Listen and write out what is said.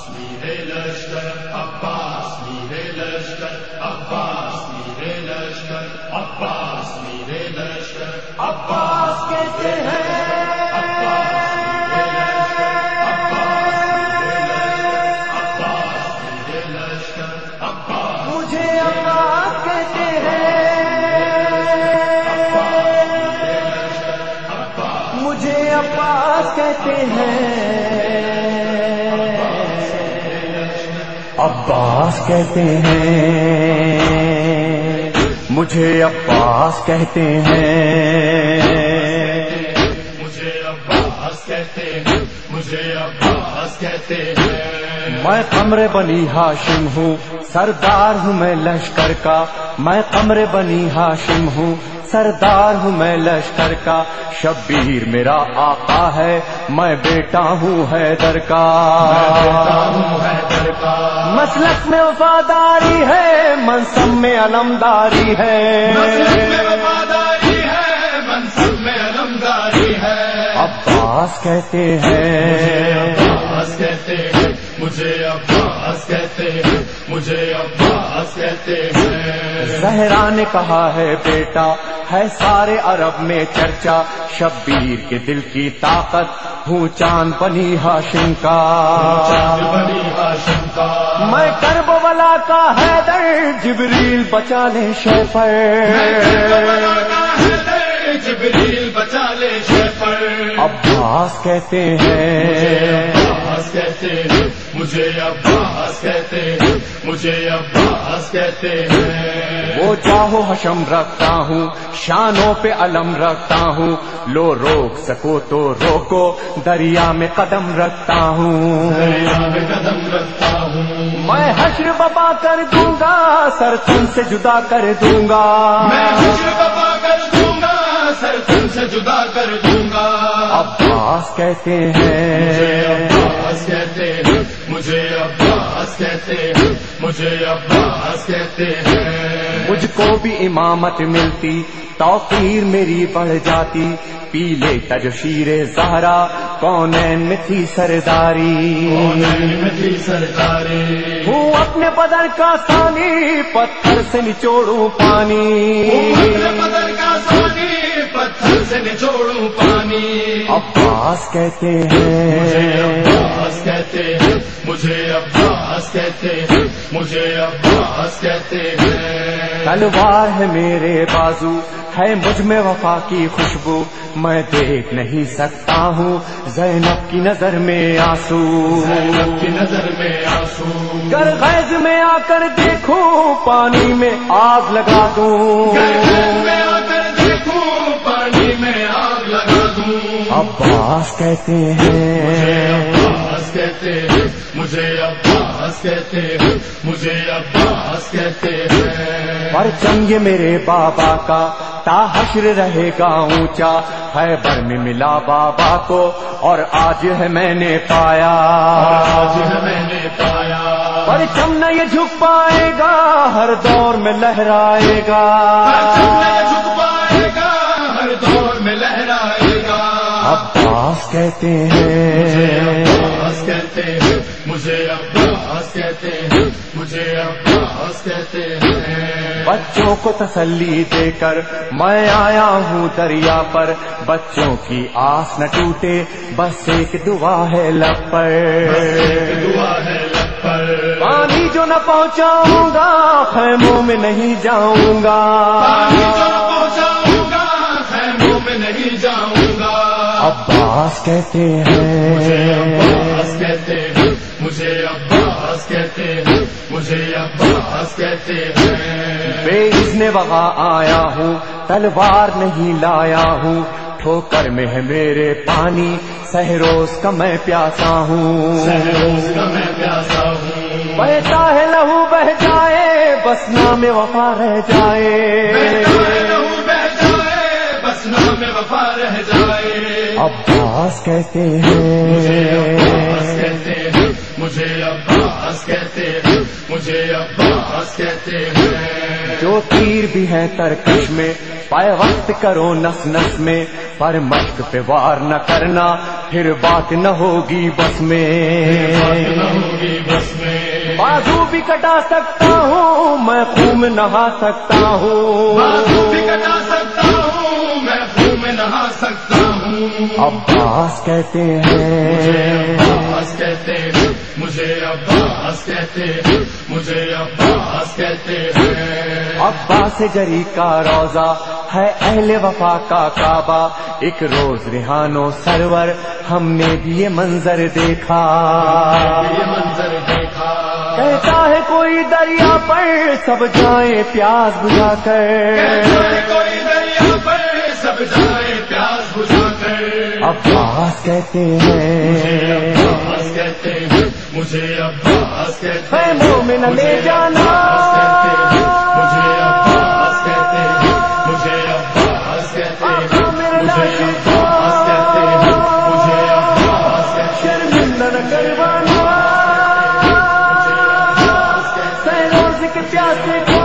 عباس میرے لشکر عباس میرے لشکر عباس میرے لشکر عباس میرے لشکر عباس کہتے ہیں مجھے عباس کہتے ہیں عباس کہتے ہیں۔ مجھے عباس کہتے ہیں۔ مجھے عباس کہتے ہیں مجھے عباس کہتے ہیں۔ میں قمر بنی ہاشم ہوں سردار ہوں میں لشکر کا۔ میں قمر بنی ہاشم ہوں سردار ہوں میں لشکر کا۔ شبیر میرا آقا ہے میں بیٹا ہوں حیدر کا۔ مسلک میں وفاداری ہے منصب میں علمداری ہے۔ عباس کہتے ہیں مجھے عباس کہتے ہیں مجھے عباس کہتے ہیں۔ زہرا نے کہا ہے بیٹا ہے سارے عرب میں چرچا۔ شبیر کے دل کی طاقت ہوں چاند بنی ہاشم کا۔ چاند بنی ہاشم کا۔ میں کرب ولا کا حیدر جبریل بچا لے شیفر۔ جبریل بچا لے شیفر۔ عباس کہتے ہیں۔ عباس کہتے ہیں مجھے عباس کہتے ہیں مجھے عباس کہتے ہیں۔ وہ چاہو حشم رکھتا ہوں شانوں پہ علم رکھتا ہوں۔ لو روک سکو تو روکو دریا میں قدم رکھتا ہوں۔ دریا میں قدم رکھتا ہوں۔ میں حشر بپا کر دوں گا سر تن سے جدا کر دوں گا۔ میں حشر بپا کر دوں گا سر تم سے جدا کر دوں گا۔ عباس کہتے ہیں۔ عباس کہتے ہیں۔ مجھے عباس کہتے ہیں مجھے عباس کہتے ہیں۔ مجھ کو بھی امامت ملتی توقیر میری بڑھ جاتی۔ پیلے تجشیر زہرا کون میں تھی سرداری۔ میں تھی سرکاری ہوں اپنے بدن کا سانی پتھر سے نچوڑوں پانی۔ بدل کا سونی پتھر سے نچوڑوں پانی۔ عباس کہتے مجھے ہیں عباس کہتے ہیں۔ مجھے عباس کہتے ہیں مجھے عباس کہتے ہیں۔ تلوار ہے میرے بازو ہے مجھ میں وفا کی خوشبو۔ میں دیکھ نہیں سکتا ہوں زینب کی نظر میں آنسو۔ زینب کی نظر میں آنسو۔ گر غیظ میں آ کر دیکھوں پانی میں آگ لگا دوں۔ میں آ کر دیکھوں پانی میں آگ لگا دوں۔ عباس کہتے ہیں عباس کہتے ہیں مجھے عباس کہتے ہیں مجھے عباس کہتے ہیں۔ پرچم یہ میرے بابا کا تا حشر رہے گا اونچا۔ خیبر میں ملا بابا کو اور آج ہے میں نے پایا۔ آج میں نے پایا۔ پرچم نہ یہ جھک پائے گا ہر دور میں لہرائے گا۔ جھک پائے گا ہر دور میں لہرائے گا۔ عباس کہتے ہیں کہتے ہیں مجھے عباس کہتے ہیں مجھے عباس کہتے ہیں۔ بچوں کو تسلی دے کر میں آیا ہوں دریا پر بچوں کی آس نہ ٹوٹے بس ایک دعا ہے لب پر۔ دعا ہے لب پر۔ پانی جو نہ پہنچاؤں گا خیموں میں نہیں جاؤں گا۔ پانی جو پہنچاؤں گا خیموں میں نہیں جاؤں گا۔ عباس کہتے ہیں عباس کہتے ہیں مجھے عباس کہتے ہیں مجھے عباس کہتے ہیں۔ بے نے وہاں آیا ہوں تلوار نہیں لایا ہوں ٹھوکر میں ہے میرے پانی سہروز کا میں پیاسا ہوں۔ روز کا میں پیاسا ہوں۔ بہتا ہے لہو بہ جائے بس نام وفا رہ جائے۔ لہو بہ جائے بس نام وفا رہ جائے۔ عباس کہتے ہیں۔ مجھے عباس کہتے ہیں۔ مجھے عباس کہتے ہیں۔ جو تیر بھی ہے ترکش میں پائے وقت کرو نس نس میں۔ پر مشق پہ وار نہ کرنا پھر بات نہ ہوگی بس میں۔ بازو بھی کٹا سکتا ہوں میں خون نہا سکتا ہوں۔ بازو بھی کٹا سکتا ہوں عباس کہتے ہیں۔ عباس کہتے ہیں۔ مجھے عباس کہتے ہیں۔ مجھے عباس کہتے ہیں۔ عباس جری کا روزہ ہے اہل وفا کا کعبہ۔ ایک روز ریحانو سرور ہم نے بھی یہ منظر دیکھا۔ یہ منظر دیکھا۔ کہتا ہے کوئی دریا پر سب جائیں پیاس بجھا کر۔ عباس کہتے ہیں۔ مجھے عباس کہتے ہیں مومن لے جانا۔ مجھے عباس کہتے ہیں مجھے عباس کہتے پیاسے